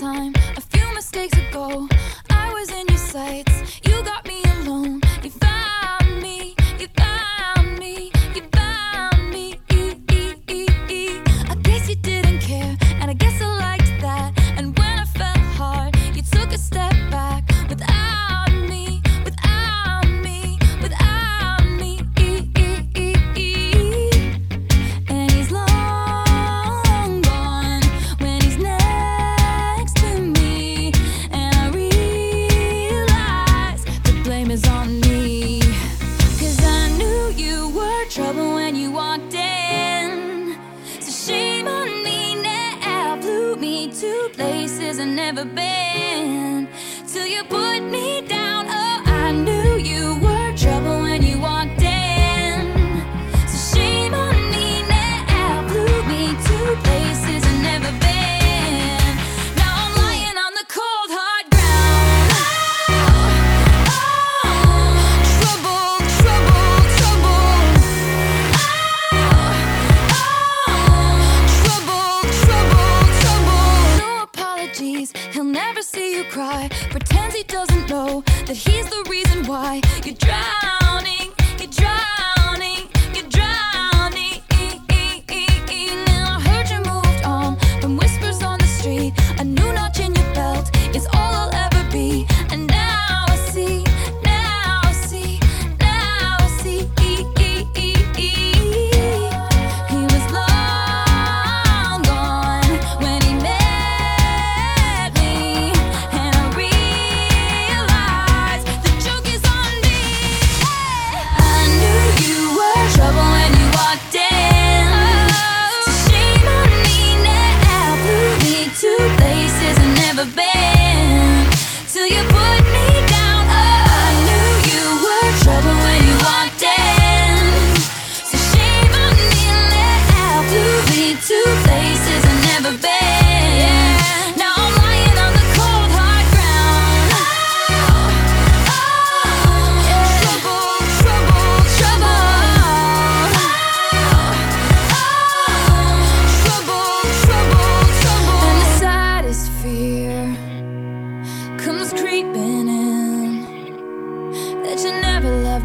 time, a few mistakes ago. as I've never been till you put me down. you cry. Pretends he doesn't know that he's the reason why you drown. never been. Till you put me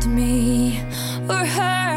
me or her.